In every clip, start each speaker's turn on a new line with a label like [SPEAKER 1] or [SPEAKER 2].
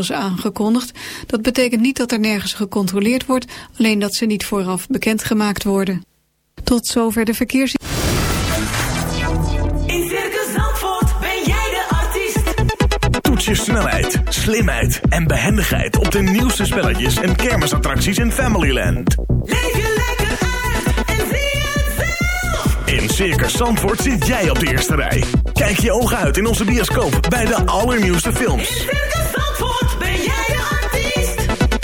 [SPEAKER 1] is aangekondigd. Dat betekent niet dat er nergens gecontroleerd wordt, alleen dat ze niet vooraf bekendgemaakt worden. Tot zover de verkeers...
[SPEAKER 2] In Circus Zandvoort ben jij de artiest.
[SPEAKER 3] Toets je snelheid, slimheid en behendigheid op de nieuwste spelletjes en kermisattracties in Familyland.
[SPEAKER 2] Leef je lekker uit en zie het zelf.
[SPEAKER 3] In Circus Zandvoort zit jij op de eerste rij. Kijk je ogen uit in onze bioscoop bij de allernieuwste films.
[SPEAKER 2] In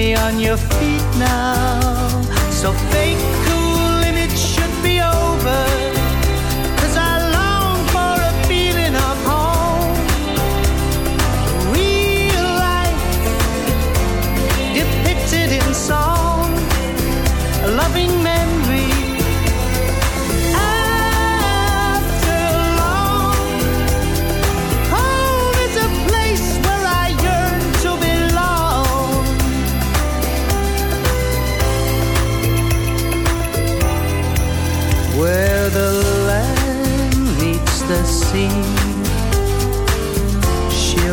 [SPEAKER 4] Firmly on your feet now. So fake cool image should be over.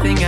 [SPEAKER 5] Everything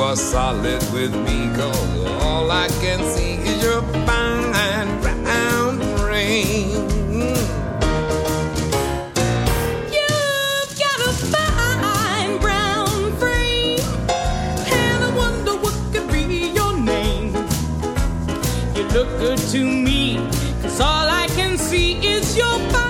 [SPEAKER 6] you are solid with me, cause all I can see is your fine round ring. Look
[SPEAKER 7] good to me, cause all I can see is your body.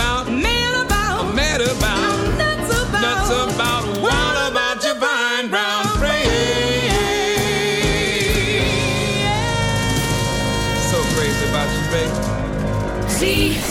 [SPEAKER 8] See.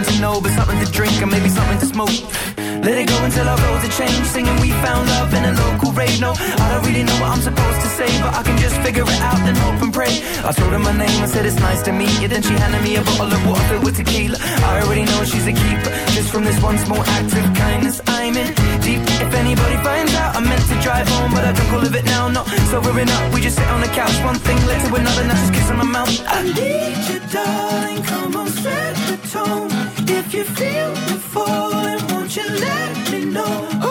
[SPEAKER 9] nothing to know, but something to drink and maybe something to smoke. Let it go until our roads are changed. Singing we found love in a local rave. No, I don't really know what I'm supposed to say, but I can just figure it out and hope and pray. I told her my name, I said it's nice to meet you. Then she handed me a bottle of water filled with tequila. I already know she's a keeper. Just from this one small act of kindness, I'm deep. If anybody finds out, I meant to drive home, but I don't call it now. No, sobering up, we just sit on the couch. One thing led to another, now just kiss on my mouth. I need you, darling. Come on, set the tone. If you feel me falling, won't you let me know?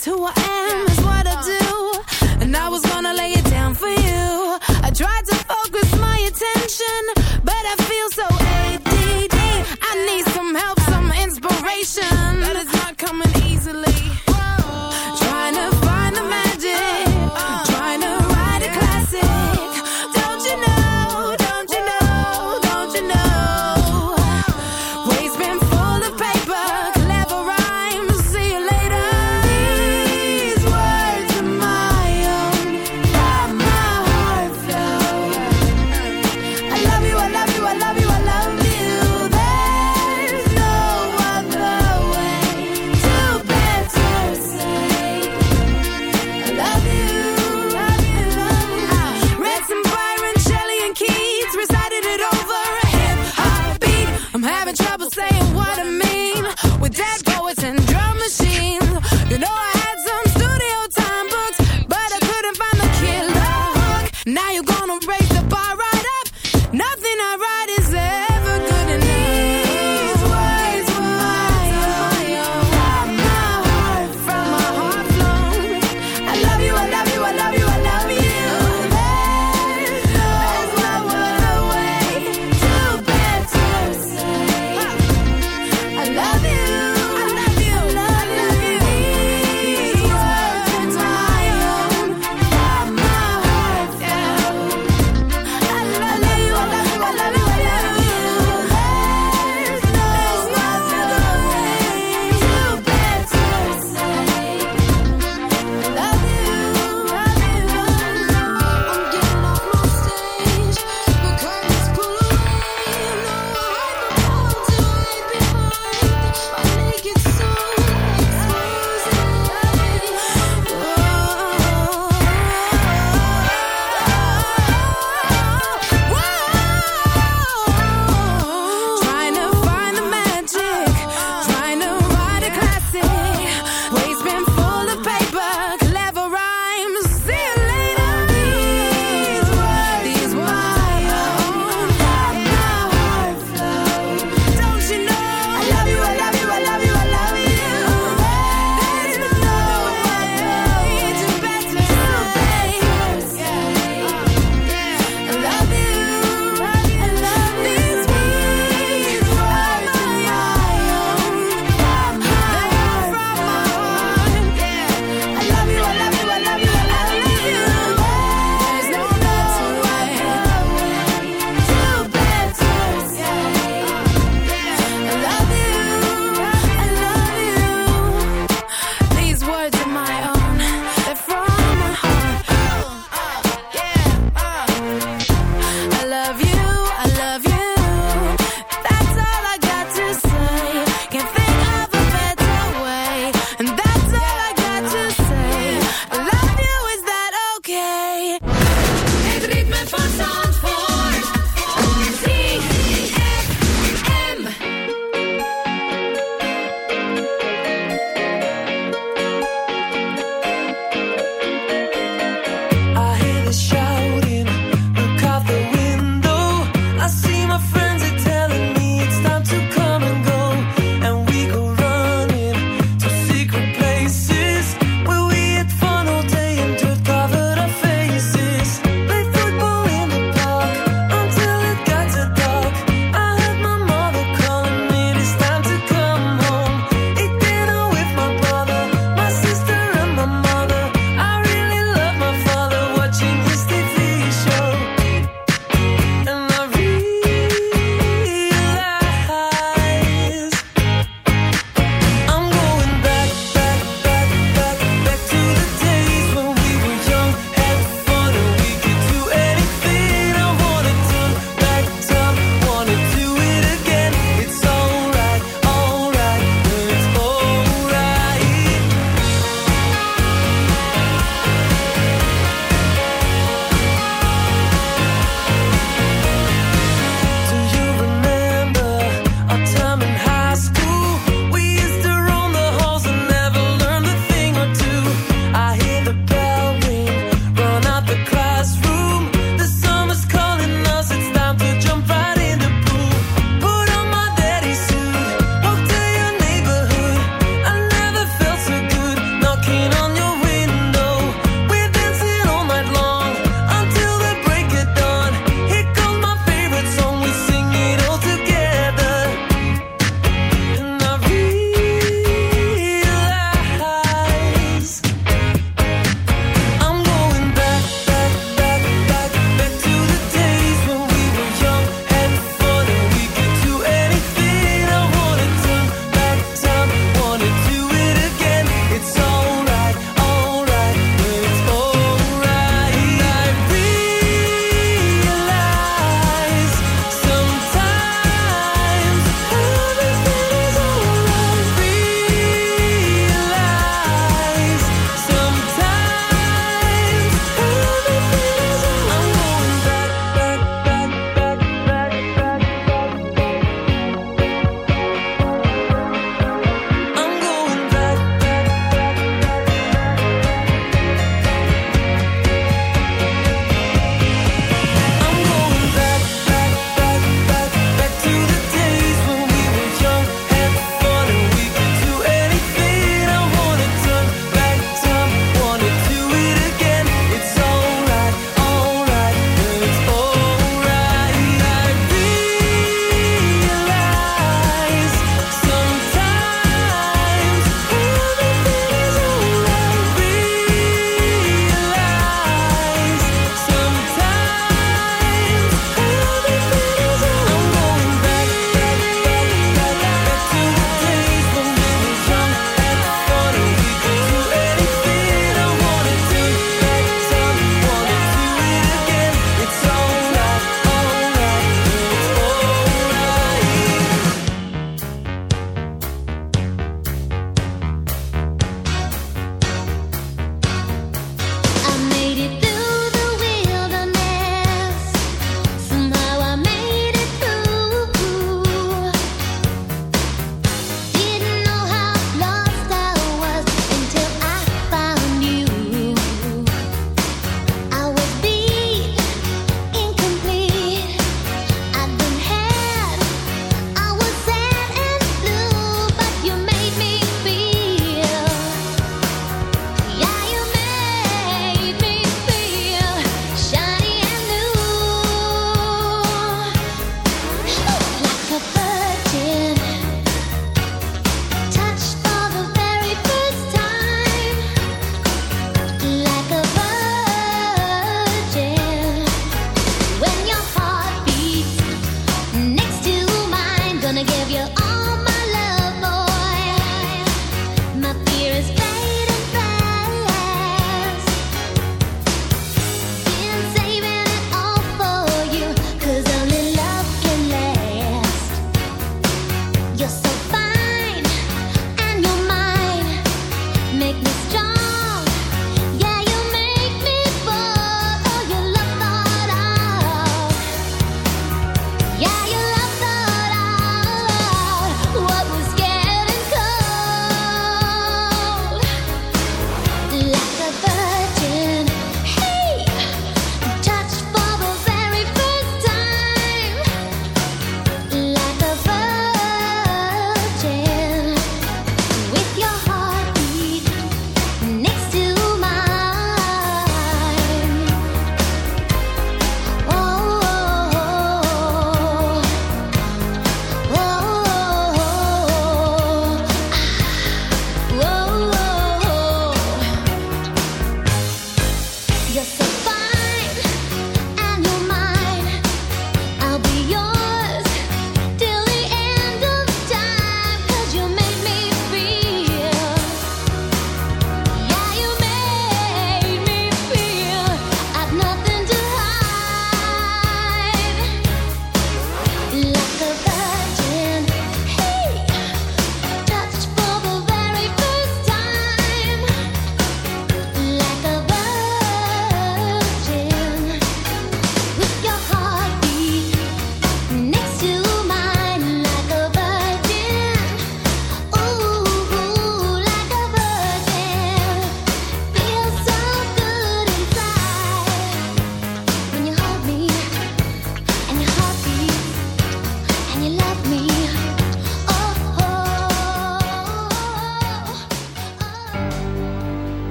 [SPEAKER 9] Is
[SPEAKER 5] who I am,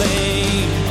[SPEAKER 10] lane.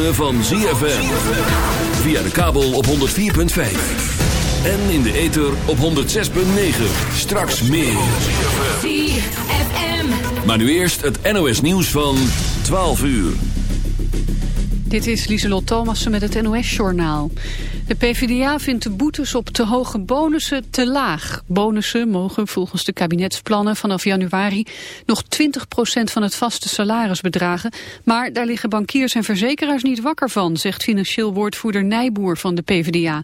[SPEAKER 10] Ritme van ZFM. Via de kabel op 104.5. En in de ether op 106.9. Straks meer.
[SPEAKER 11] ZFM.
[SPEAKER 10] Maar nu eerst het NOS nieuws van 12 uur.
[SPEAKER 12] Dit is Lieselot Thomassen met het NOS-journaal. De PvdA vindt de boetes op te hoge bonussen te laag. Bonussen mogen volgens de kabinetsplannen vanaf januari nog 20% van het vaste salaris bedragen. Maar daar liggen bankiers en verzekeraars niet wakker van, zegt financieel woordvoerder Nijboer van de PvdA.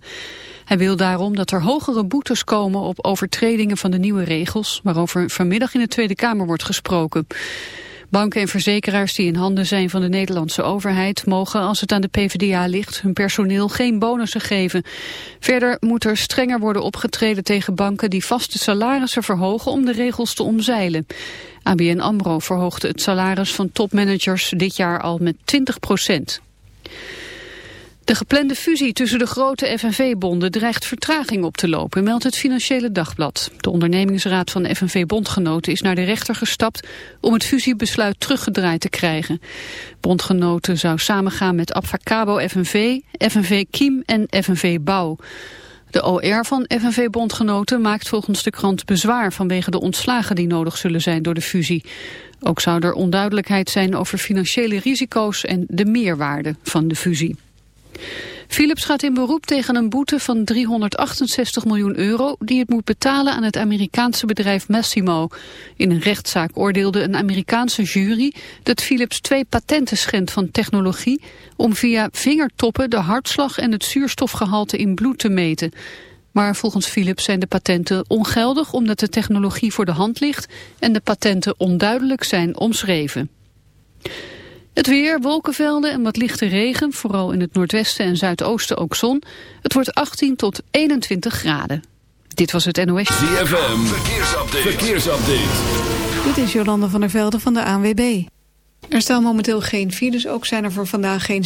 [SPEAKER 12] Hij wil daarom dat er hogere boetes komen op overtredingen van de nieuwe regels, waarover vanmiddag in de Tweede Kamer wordt gesproken. Banken en verzekeraars die in handen zijn van de Nederlandse overheid mogen, als het aan de PvdA ligt, hun personeel geen bonussen geven. Verder moet er strenger worden opgetreden tegen banken die vaste salarissen verhogen om de regels te omzeilen. ABN AMRO verhoogde het salaris van topmanagers dit jaar al met 20 procent. De geplande fusie tussen de grote FNV-bonden dreigt vertraging op te lopen, meldt het Financiële Dagblad. De ondernemingsraad van FNV-bondgenoten is naar de rechter gestapt om het fusiebesluit teruggedraaid te krijgen. Bondgenoten zou samengaan met Abfacabo FNV, FNV Kiem en FNV Bouw. De OR van FNV-bondgenoten maakt volgens de krant bezwaar vanwege de ontslagen die nodig zullen zijn door de fusie. Ook zou er onduidelijkheid zijn over financiële risico's en de meerwaarde van de fusie. Philips gaat in beroep tegen een boete van 368 miljoen euro die het moet betalen aan het Amerikaanse bedrijf Massimo. In een rechtszaak oordeelde een Amerikaanse jury dat Philips twee patenten schendt van technologie om via vingertoppen de hartslag en het zuurstofgehalte in bloed te meten. Maar volgens Philips zijn de patenten ongeldig omdat de technologie voor de hand ligt en de patenten onduidelijk zijn omschreven. Het weer, wolkenvelden en wat lichte regen, vooral in het noordwesten en zuidoosten ook zon. Het wordt 18 tot 21 graden. Dit was het NOS.
[SPEAKER 10] ZFM, verkeersupdate. verkeersupdate.
[SPEAKER 1] Dit is Jolande van der Velde van de ANWB. Er staan momenteel geen files, ook zijn er voor vandaag geen